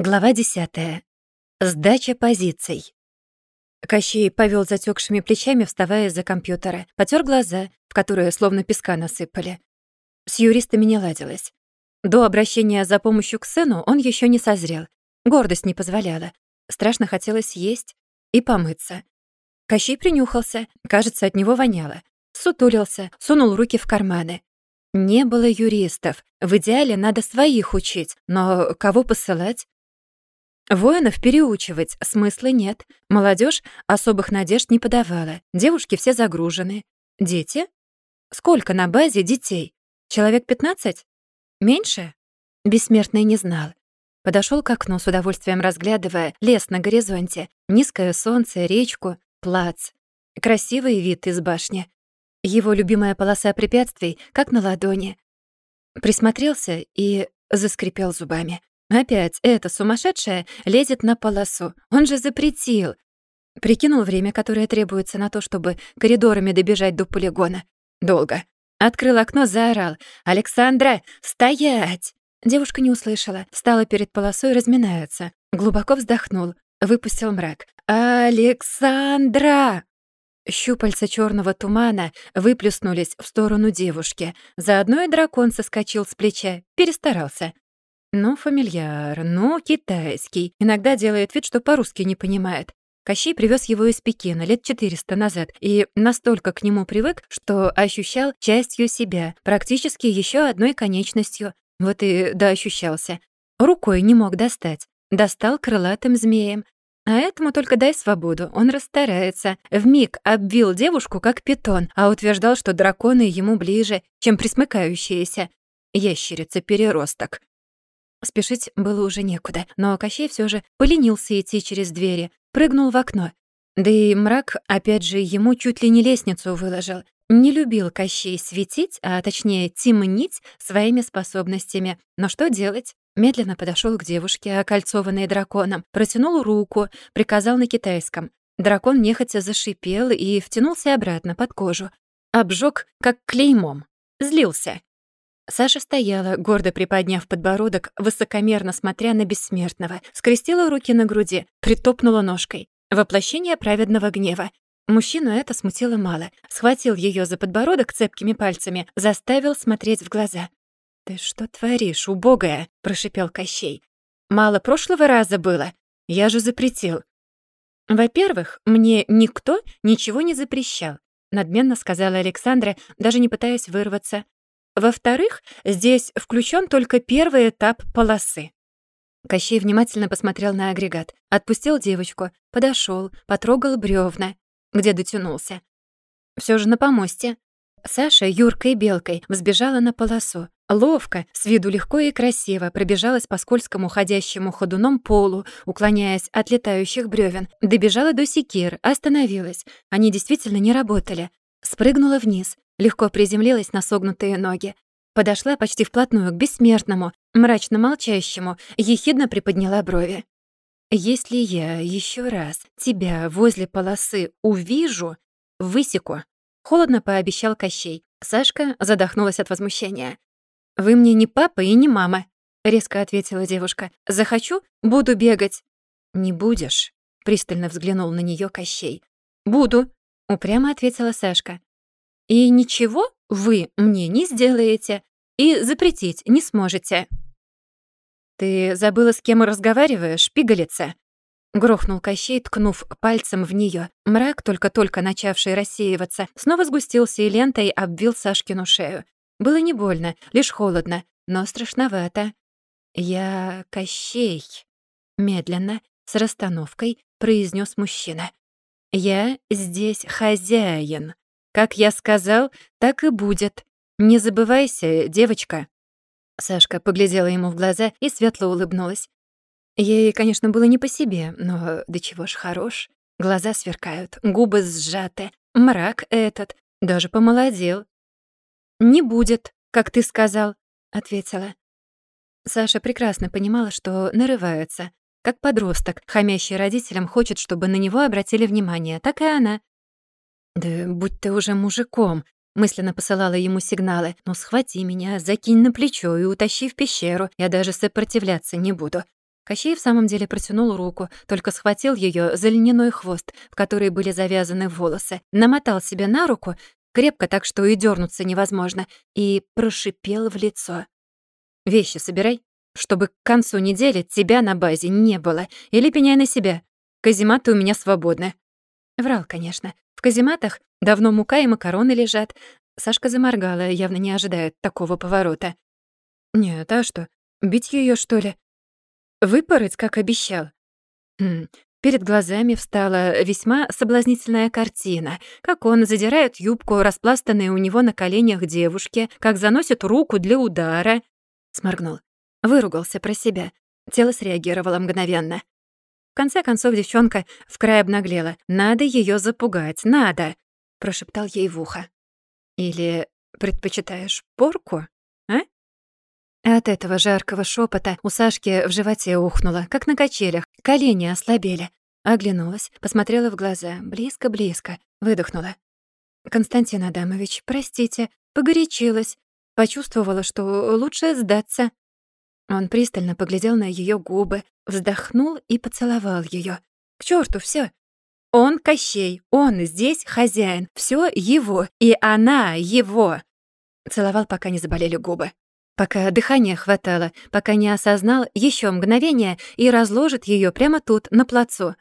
Глава 10. Сдача позиций. Кощей повел затекшими плечами, вставая из-за компьютера. Потер глаза, в которые словно песка насыпали. С юристами не ладилось. До обращения за помощью к сыну он еще не созрел. Гордость не позволяла. Страшно хотелось есть и помыться. Кощей принюхался, кажется, от него воняло. Сутулился, сунул руки в карманы. Не было юристов. В идеале надо своих учить, но кого посылать? Воинов переучивать смысла нет. Молодежь особых надежд не подавала. Девушки все загружены. Дети? Сколько на базе детей? Человек 15? Меньше? Бессмертный не знал. Подошел к окну с удовольствием разглядывая лес на горизонте, низкое солнце, речку, плац. Красивый вид из башни. Его любимая полоса препятствий, как на ладони. Присмотрелся и заскрипел зубами. Опять эта сумасшедшая лезет на полосу. Он же запретил. Прикинул время, которое требуется на то, чтобы коридорами добежать до полигона. Долго. Открыл окно, заорал. «Александра, стоять!» Девушка не услышала. Встала перед полосой, разминается. Глубоко вздохнул. Выпустил мрак. «Александра!» Щупальца черного тумана выплюснулись в сторону девушки. Заодно и дракон соскочил с плеча. Перестарался. Ну, фамильяр, ну, китайский. Иногда делает вид, что по-русски не понимает. Кощей привез его из Пекина лет 400 назад и настолько к нему привык, что ощущал частью себя, практически еще одной конечностью. Вот и доощущался. Рукой не мог достать. Достал крылатым змеем. А этому только дай свободу, он расстарается. Вмиг обвил девушку как питон, а утверждал, что драконы ему ближе, чем присмыкающиеся. Ящерица-переросток. Спешить было уже некуда, но Кощей все же поленился идти через двери, прыгнул в окно. Да и мрак, опять же, ему чуть ли не лестницу выложил. Не любил Кощей светить, а точнее темнить своими способностями. Но что делать? Медленно подошел к девушке, окольцованной драконом, протянул руку, приказал на китайском. Дракон нехотя зашипел и втянулся обратно под кожу. Обжег, как клеймом. Злился. Саша стояла, гордо приподняв подбородок, высокомерно смотря на бессмертного, скрестила руки на груди, притопнула ножкой. Воплощение праведного гнева. Мужчину это смутило мало. Схватил ее за подбородок цепкими пальцами, заставил смотреть в глаза. «Ты что творишь, убогая?» — прошипел Кощей. «Мало прошлого раза было. Я же запретил». «Во-первых, мне никто ничего не запрещал», — надменно сказала Александра, даже не пытаясь вырваться. Во-вторых, здесь включен только первый этап полосы. Кощей внимательно посмотрел на агрегат, отпустил девочку, подошел, потрогал бревна, где дотянулся. Все же на помосте. Саша Юркой Белкой взбежала на полосу. Ловко, с виду легко и красиво пробежалась по скользкому ходящему ходуном полу, уклоняясь от летающих бревен. Добежала до секир, остановилась. Они действительно не работали. Спрыгнула вниз, легко приземлилась на согнутые ноги. Подошла почти вплотную к бессмертному, мрачно молчащему, ехидно приподняла брови. «Если я еще раз тебя возле полосы увижу, высеку», — холодно пообещал Кощей. Сашка задохнулась от возмущения. «Вы мне не папа и не мама», — резко ответила девушка. «Захочу — буду бегать». «Не будешь», — пристально взглянул на нее Кощей. «Буду», — упрямо ответила Сашка. И ничего вы мне не сделаете и запретить не сможете. Ты забыла, с кем разговариваешь, пигалица? Грохнул Кощей, ткнув пальцем в нее. Мрак, только-только начавший рассеиваться, снова сгустился и лентой обвил Сашкину шею. Было не больно, лишь холодно, но страшновато. «Я Кощей», — медленно, с расстановкой, произнес мужчина. «Я здесь хозяин. Как я сказал, так и будет. Не забывайся, девочка». Сашка поглядела ему в глаза и светло улыбнулась. Ей, конечно, было не по себе, но до чего ж хорош. Глаза сверкают, губы сжаты, мрак этот, даже помолодел. «Не будет, как ты сказал», — ответила. Саша прекрасно понимала, что нарывается. Как подросток, хамящий родителям, хочет, чтобы на него обратили внимание, так и она. «Да будь ты уже мужиком», — мысленно посылала ему сигналы. «Ну схвати меня, закинь на плечо и утащи в пещеру, я даже сопротивляться не буду. Кощей в самом деле протянул руку, только схватил ее за льняной хвост, в который были завязаны волосы, намотал себе на руку, крепко так, что и дернуться невозможно, и прошипел в лицо. «Вещи собирай, чтобы к концу недели тебя на базе не было, или пеняй на себя. Казематы у меня свободны». Врал, конечно. В казематах давно мука и макароны лежат. Сашка заморгала, явно не ожидая такого поворота. «Нет, а что, бить ее что ли?» Выпороть, как обещал. Хм. Перед глазами встала весьма соблазнительная картина, как он задирает юбку, распластанной у него на коленях девушки, как заносит руку для удара. Сморгнул. Выругался про себя. Тело среагировало мгновенно. В конце концов девчонка в край обнаглела. «Надо ее запугать, надо!» — прошептал ей в ухо. «Или предпочитаешь порку, а?» От этого жаркого шепота у Сашки в животе ухнуло, как на качелях, колени ослабели. Оглянулась, посмотрела в глаза, близко-близко, выдохнула. «Константин Адамович, простите, погорячилась. Почувствовала, что лучше сдаться». Он пристально поглядел на ее губы, вздохнул и поцеловал ее. «К черту все! Он Кощей, он здесь хозяин, все его, и она его!» Целовал, пока не заболели губы пока дыхания хватало, пока не осознал еще мгновение и разложит ее прямо тут, на плацу.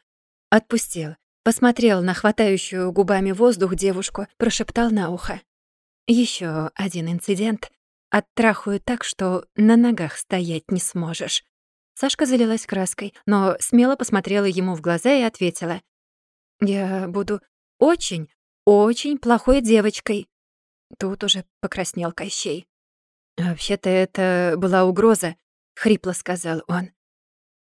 Отпустил, посмотрел на хватающую губами воздух девушку, прошептал на ухо. Еще один инцидент. Оттрахаю так, что на ногах стоять не сможешь». Сашка залилась краской, но смело посмотрела ему в глаза и ответила. «Я буду очень, очень плохой девочкой». Тут уже покраснел Кощей. «Вообще-то это была угроза», — хрипло сказал он.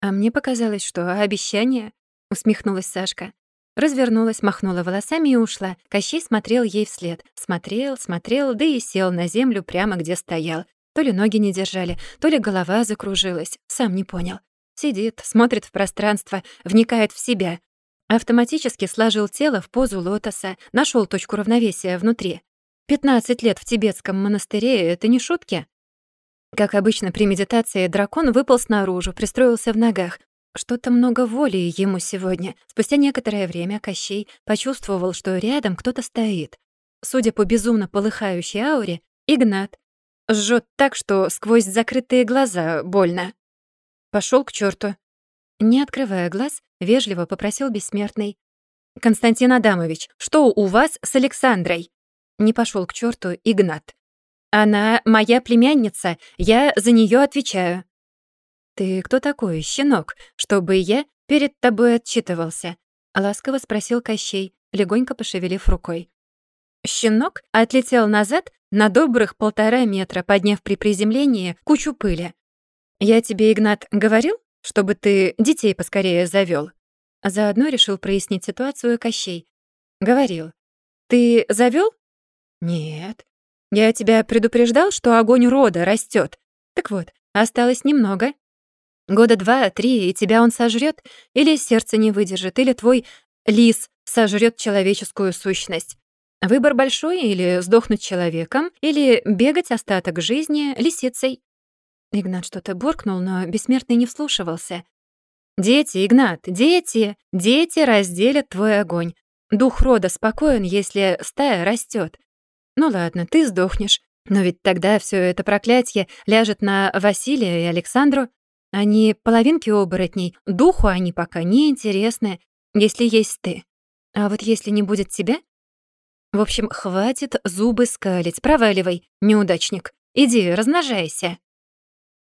«А мне показалось, что обещание», — усмехнулась Сашка. Развернулась, махнула волосами и ушла. Кощей смотрел ей вслед. Смотрел, смотрел, да и сел на землю прямо где стоял. То ли ноги не держали, то ли голова закружилась. Сам не понял. Сидит, смотрит в пространство, вникает в себя. Автоматически сложил тело в позу лотоса, нашел точку равновесия внутри. Пятнадцать лет в тибетском монастыре — это не шутки. Как обычно при медитации, дракон выпал снаружи, пристроился в ногах. Что-то много воли ему сегодня. Спустя некоторое время Кощей почувствовал, что рядом кто-то стоит. Судя по безумно полыхающей ауре, Игнат. Жжет так, что сквозь закрытые глаза больно. Пошел к черту. Не открывая глаз, вежливо попросил бессмертный. «Константин Адамович, что у вас с Александрой?» Не пошел к черту Игнат. «Она моя племянница, я за нее отвечаю». «Ты кто такой, щенок, чтобы я перед тобой отчитывался?» — ласково спросил Кощей, легонько пошевелив рукой. Щенок отлетел назад на добрых полтора метра, подняв при приземлении кучу пыли. «Я тебе, Игнат, говорил, чтобы ты детей поскорее завёл?» Заодно решил прояснить ситуацию Кощей. «Говорил. Ты завёл?» «Нет. Я тебя предупреждал, что огонь рода растет. Так вот, осталось немного. Года два-три, и тебя он сожрет, или сердце не выдержит, или твой лис сожрет человеческую сущность. Выбор большой или сдохнуть человеком, или бегать остаток жизни лисицей». Игнат что-то буркнул, но бессмертный не вслушивался. «Дети, Игнат, дети! Дети разделят твой огонь. Дух рода спокоен, если стая растет. Ну ладно, ты сдохнешь. Но ведь тогда все это проклятие ляжет на Василия и Александру. Они половинки оборотней, духу они пока не интересны, если есть ты. А вот если не будет тебя... В общем, хватит зубы скалить, проваливай, неудачник. Иди, размножайся.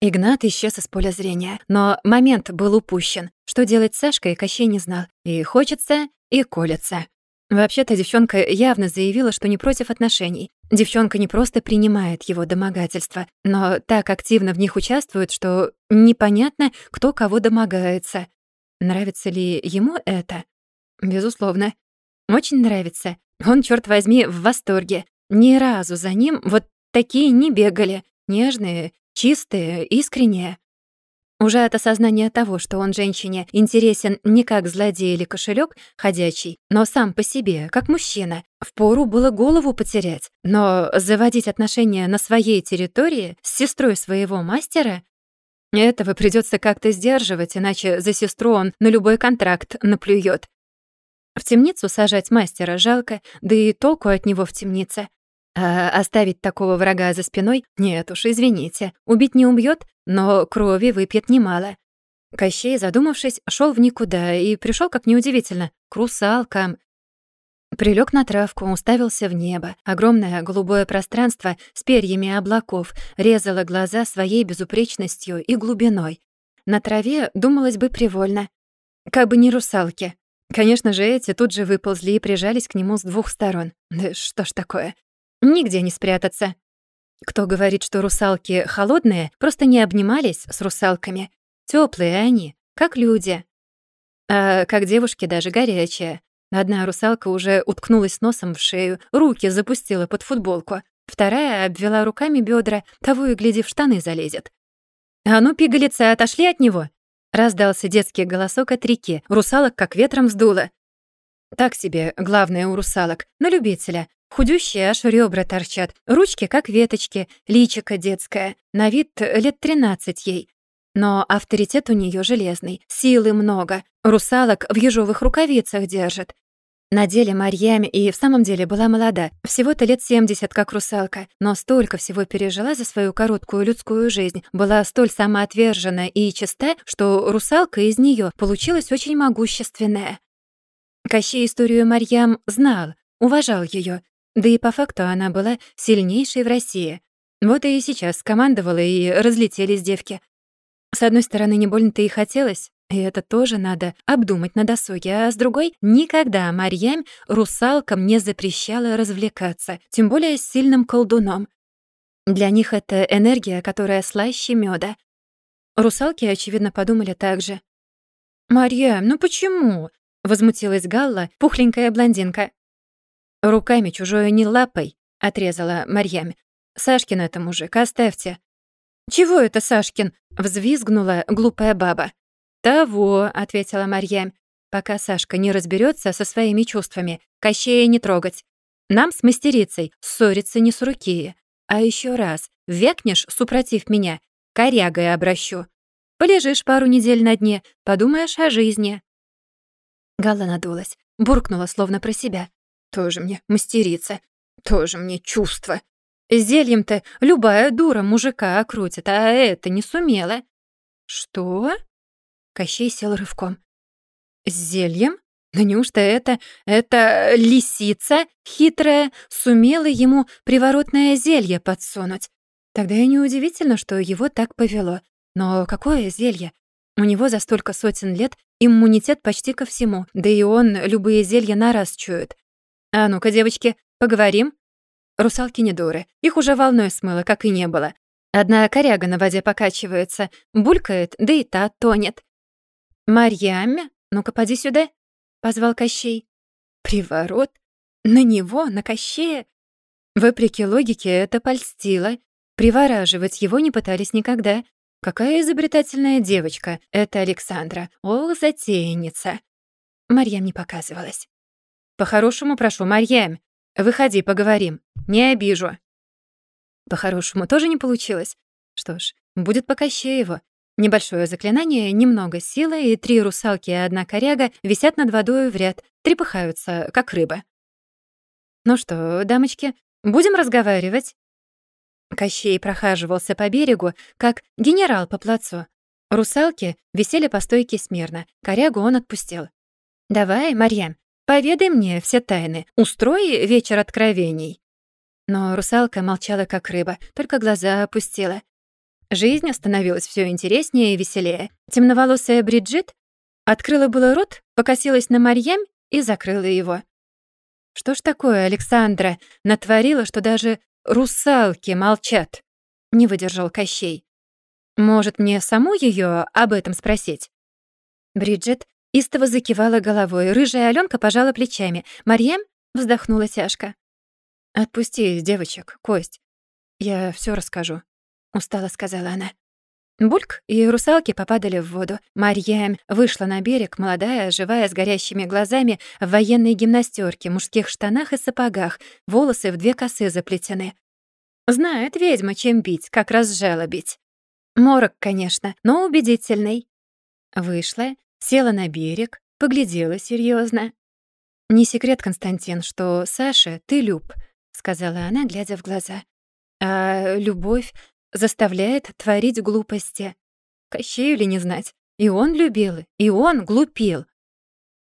Игнат исчез из поля зрения, но момент был упущен. Что делать с Сашкой, Кощей не знал. И хочется, и колется. Вообще-то девчонка явно заявила, что не против отношений. Девчонка не просто принимает его домогательства, но так активно в них участвует, что непонятно, кто кого домогается. Нравится ли ему это? Безусловно. Очень нравится. Он, черт возьми, в восторге. Ни разу за ним вот такие не бегали. Нежные, чистые, искренние. Уже от осознания того, что он женщине интересен не как злодей или кошелек ходячий, но сам по себе, как мужчина, впору было голову потерять. Но заводить отношения на своей территории с сестрой своего мастера Этого придется как-то сдерживать, иначе за сестру он на любой контракт наплюет. В темницу сажать мастера жалко, да и толку от него в темнице. А оставить такого врага за спиной? Нет уж, извините. Убить не убьет, но крови выпьет немало. Кощей, задумавшись, шел в никуда и пришел, как неудивительно, к русалкам. Прилег на травку, уставился в небо. Огромное голубое пространство с перьями облаков резало глаза своей безупречностью и глубиной. На траве думалось бы привольно. Как бы не русалки. Конечно же, эти тут же выползли и прижались к нему с двух сторон. Да что ж такое? Нигде не спрятаться. Кто говорит, что русалки холодные, просто не обнимались с русалками. Теплые они, как люди. А как девушки даже горячие. Одна русалка уже уткнулась носом в шею, руки запустила под футболку. Вторая обвела руками бедра, того и гляди в штаны залезет. «А ну, пигалица, отошли от него!» Раздался детский голосок от реки, русалок как ветром сдуло. Так себе, главное у русалок, на любителя. Худющие аж ребра торчат, ручки как веточки, личико детское, на вид лет тринадцать ей. Но авторитет у нее железный, силы много, русалок в ежовых рукавицах держит. На деле Марьями и в самом деле была молода, всего-то лет 70 как русалка, но столько всего пережила за свою короткую людскую жизнь, была столь самоотвержена и чиста, что русалка из нее получилась очень могущественная. Кощей историю Марьям знал, уважал ее, да и по факту она была сильнейшей в России. Вот и сейчас командовала, и разлетелись девки. С одной стороны, не больно-то и хотелось, и это тоже надо обдумать на досуге, а с другой, никогда Марьям русалкам не запрещала развлекаться, тем более с сильным колдуном. Для них это энергия, которая слаще меда. Русалки, очевидно, подумали так же. «Марьям, ну почему?» — возмутилась Галла, пухленькая блондинка. «Руками чужое не лапой», — отрезала Марьям. «Сашкин это мужик, оставьте». «Чего это Сашкин?» — взвизгнула глупая баба. «Того», — ответила Марьям, «пока Сашка не разберется со своими чувствами, Кощея не трогать. Нам с мастерицей ссориться не с руки. А еще раз, векнешь, супротив меня, корягой обращу. Полежишь пару недель на дне, подумаешь о жизни». Галла надулась, буркнула словно про себя. «Тоже мне мастерица, тоже мне чувство. Зельем-то любая дура мужика окрутит, а это не сумела». «Что?» Кощей сел рывком. «С зельем? Да неужто это... это лисица хитрая сумела ему приворотное зелье подсунуть? Тогда и неудивительно, что его так повело. Но какое зелье? У него за столько сотен лет иммунитет почти ко всему, да и он любые зелья на раз чует. А ну-ка, девочки, поговорим. Русалки не дуры, их уже волной смыло, как и не было. Одна коряга на воде покачивается, булькает, да и та тонет. «Марьяме, ну-ка, поди сюда», — позвал Кощей. «Приворот? На него, на Кощея?» Вопреки логике, это польстило. Привораживать его не пытались никогда. Какая изобретательная девочка, это Александра. О, затейница. Марьям не показывалась. «По-хорошему прошу, Марьям, выходи, поговорим. Не обижу». По-хорошему тоже не получилось. Что ж, будет по Кощееву. Небольшое заклинание, немного силы, и три русалки и одна коряга висят над водой в ряд, трепыхаются, как рыбы. «Ну что, дамочки, будем разговаривать?» Кощей прохаживался по берегу, как генерал по плацу. Русалки висели по стойке смирно, корягу он отпустил. «Давай, Марьям, поведай мне все тайны, устрой вечер откровений». Но русалка молчала, как рыба, только глаза опустила. Жизнь становилась все интереснее и веселее. Темноволосая Бриджит открыла было рот, покосилась на Марьям и закрыла его. Что ж такое, Александра, натворила, что даже русалки молчат? Не выдержал Кощей. Может, мне саму ее об этом спросить? Бриджит истово закивала головой, рыжая Аленка пожала плечами. Марьям вздохнула тяжко. «Отпусти девочек, Кость. Я все расскажу». — устало сказала она. Бульк и русалки попадали в воду. Марьям вышла на берег, молодая, живая, с горящими глазами, в военной гимнастерке, мужских штанах и сапогах, волосы в две косы заплетены. Знает ведьма, чем бить, как разжалобить. Морок, конечно, но убедительный. Вышла, села на берег, поглядела серьезно. «Не секрет, Константин, что Саша, ты люб», — сказала она, глядя в глаза. «А любовь заставляет творить глупости. Кощею ли не знать? И он любил, и он глупил.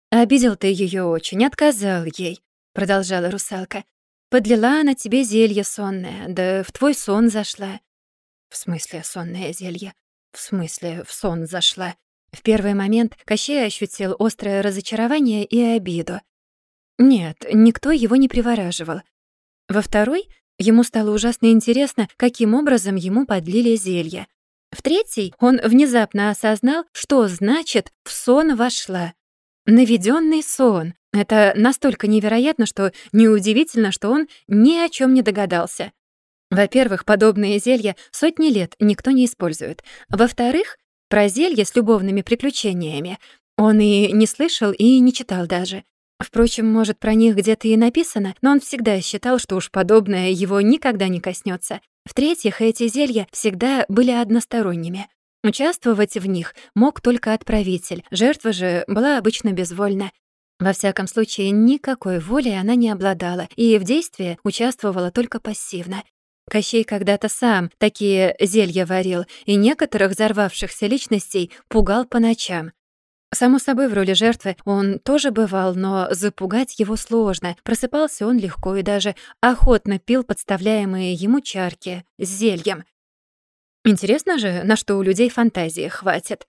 «Обидел ты ее очень, отказал ей», — продолжала русалка. «Подлила она тебе зелье сонное, да в твой сон зашла». «В смысле сонное зелье? В смысле в сон зашла?» В первый момент Кощей ощутил острое разочарование и обиду. Нет, никто его не привораживал. Во второй ему стало ужасно интересно, каким образом ему подлили зелье. В третий он внезапно осознал, что значит «в сон вошла». Наведенный сон. Это настолько невероятно, что неудивительно, что он ни о чем не догадался. Во-первых, подобные зелья сотни лет никто не использует. Во-вторых, про зелья с любовными приключениями он и не слышал, и не читал даже. Впрочем, может, про них где-то и написано, но он всегда считал, что уж подобное его никогда не коснется. В-третьих, эти зелья всегда были односторонними. Участвовать в них мог только отправитель, жертва же была обычно безвольна. Во всяком случае, никакой воли она не обладала и в действии участвовала только пассивно. Кощей когда-то сам такие зелья варил и некоторых взорвавшихся личностей пугал по ночам. Само собой, в роли жертвы он тоже бывал, но запугать его сложно. Просыпался он легко и даже охотно пил подставляемые ему чарки с зельем. Интересно же, на что у людей фантазии хватит.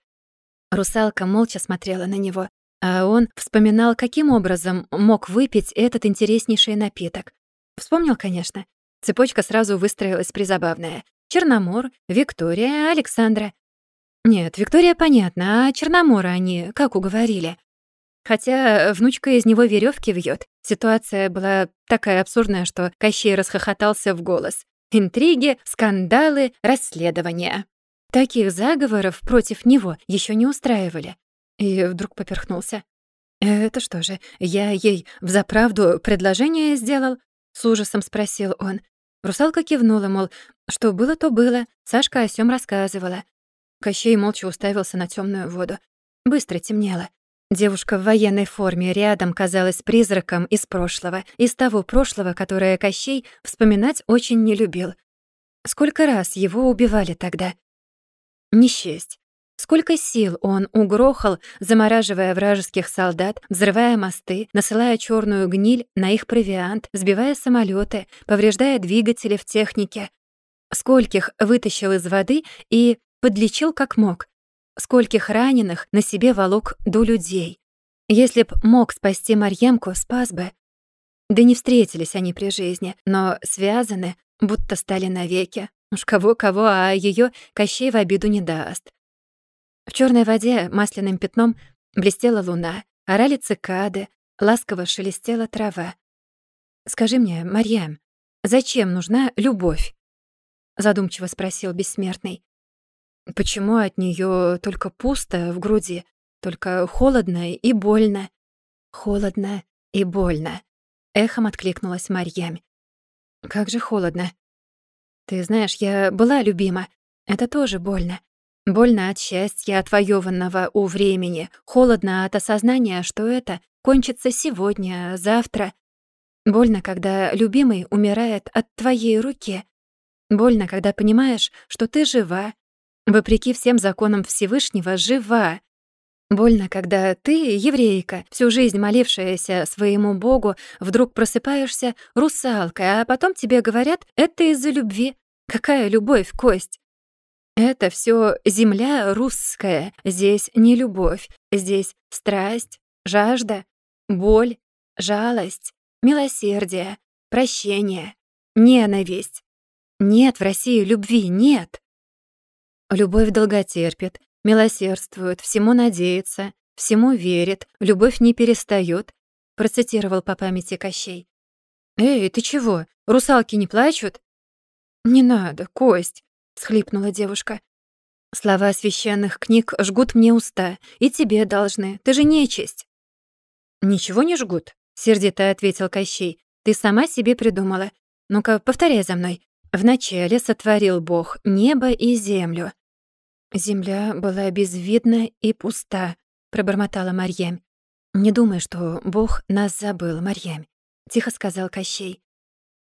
Русалка молча смотрела на него, а он вспоминал, каким образом мог выпить этот интереснейший напиток. Вспомнил, конечно. Цепочка сразу выстроилась призабавная. Черномор, Виктория, Александра. Нет, Виктория понятно, а Черномора они как уговорили? Хотя внучка из него веревки вьет. Ситуация была такая абсурдная, что Кощей расхохотался в голос. Интриги, скандалы, расследования. Таких заговоров против него еще не устраивали. И вдруг поперхнулся. «Это что же, я ей взаправду предложение сделал?» С ужасом спросил он. Русалка кивнула, мол, что было, то было. Сашка о сём рассказывала. Кощей молча уставился на темную воду. Быстро темнело. Девушка в военной форме рядом казалась призраком из прошлого, из того прошлого, которое Кощей вспоминать очень не любил. Сколько раз его убивали тогда? Не счесть. Сколько сил он угрохал, замораживая вражеских солдат, взрывая мосты, насылая черную гниль на их провиант, сбивая самолеты, повреждая двигатели в технике. Скольких вытащил из воды и подлечил как мог скольких раненых на себе волок до людей. Если б мог спасти Марьямку, спас бы. Да не встретились они при жизни, но связаны, будто стали навеки. Уж кого-кого, а ее Кощей в обиду не даст. В черной воде масляным пятном блестела луна, орали цикады, ласково шелестела трава. «Скажи мне, Марьям, зачем нужна любовь?» Задумчиво спросил бессмертный. Почему от нее только пусто в груди, только холодно и больно? Холодно и больно. Эхом откликнулась Марьям. Как же холодно. Ты знаешь, я была любима. Это тоже больно. Больно от счастья, отвоеванного у времени. Холодно от осознания, что это кончится сегодня, завтра. Больно, когда любимый умирает от твоей руки. Больно, когда понимаешь, что ты жива, вопреки всем законам Всевышнего, жива. Больно, когда ты, еврейка, всю жизнь молившаяся своему Богу, вдруг просыпаешься русалкой, а потом тебе говорят, это из-за любви. Какая любовь, Кость? Это все земля русская, здесь не любовь, здесь страсть, жажда, боль, жалость, милосердие, прощение, ненависть. Нет в России любви, нет. Любовь долготерпит, милосердствует, всему надеется, всему верит, любовь не перестает, процитировал по памяти Кощей. «Эй, ты чего? Русалки не плачут?» «Не надо, Кость», — схлипнула девушка. «Слова священных книг жгут мне уста, и тебе должны, ты же нечисть». «Ничего не жгут», — сердито ответил Кощей. «Ты сама себе придумала. Ну-ка, повторяй за мной. Вначале сотворил Бог небо и землю. Земля была безвидна и пуста, пробормотала Марьям. Не думай, что Бог нас забыл, Марьям, тихо сказал Кощей.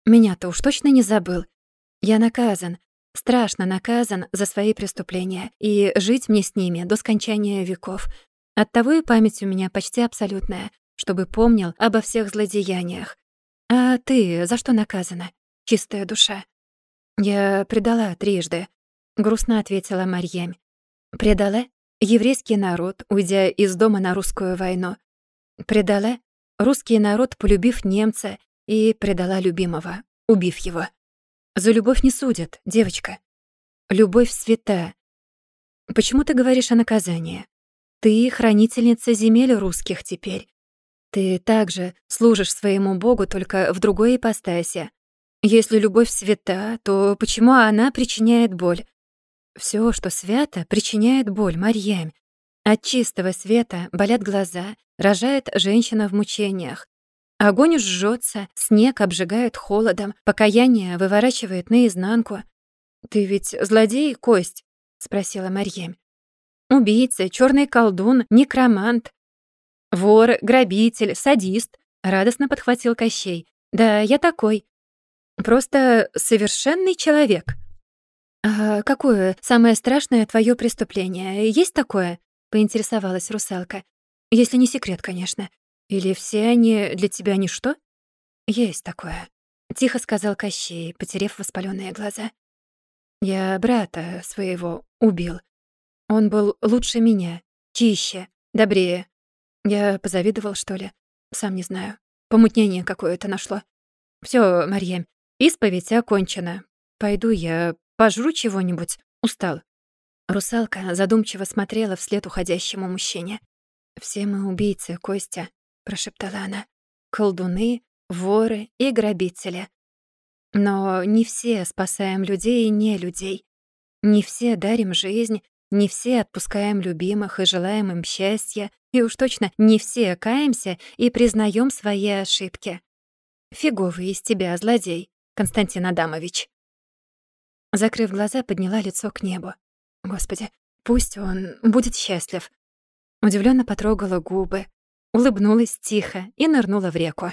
Меня-то уж точно не забыл. Я наказан, страшно наказан за свои преступления, и жить мне с ними до скончания веков. Оттого и память у меня почти абсолютная, чтобы помнил обо всех злодеяниях. А ты за что наказана, чистая душа? Я предала трижды, грустно ответила Марьям. Предала еврейский народ, уйдя из дома на русскую войну. Предала русский народ, полюбив немца, и предала любимого, убив его. За любовь не судят, девочка. Любовь свята. Почему ты говоришь о наказании? Ты хранительница земель русских теперь. Ты также служишь своему Богу, только в другой ипостаси. Если любовь свята, то почему она причиняет боль? Все, что свято, причиняет боль, Марьям. От чистого света болят глаза, рожает женщина в мучениях. Огонь жжется, снег обжигает холодом, покаяние выворачивает наизнанку. «Ты ведь злодей, Кость?» — спросила Марьям. «Убийца, черный колдун, некромант, вор, грабитель, садист», — радостно подхватил Кощей. «Да, я такой. Просто совершенный человек». «А какое самое страшное твое преступление? Есть такое?» — поинтересовалась русалка. «Если не секрет, конечно. Или все они для тебя ничто?» «Есть такое», — тихо сказал Кощей, потерев воспаленные глаза. «Я брата своего убил. Он был лучше меня, чище, добрее. Я позавидовал, что ли? Сам не знаю. Помутнение какое-то нашло. Все, Марьям, исповедь окончена. Пойду я пожру чего-нибудь. Устал». Русалка задумчиво смотрела вслед уходящему мужчине. «Все мы убийцы, Костя», — прошептала она. «Колдуны, воры и грабители. Но не все спасаем людей и не людей. Не все дарим жизнь, не все отпускаем любимых и желаем им счастья, и уж точно не все каемся и признаем свои ошибки. Фиговый из тебя злодей, Константин Адамович». Закрыв глаза, подняла лицо к небу. Господи, пусть он будет счастлив. Удивленно потрогала губы, улыбнулась тихо и нырнула в реку.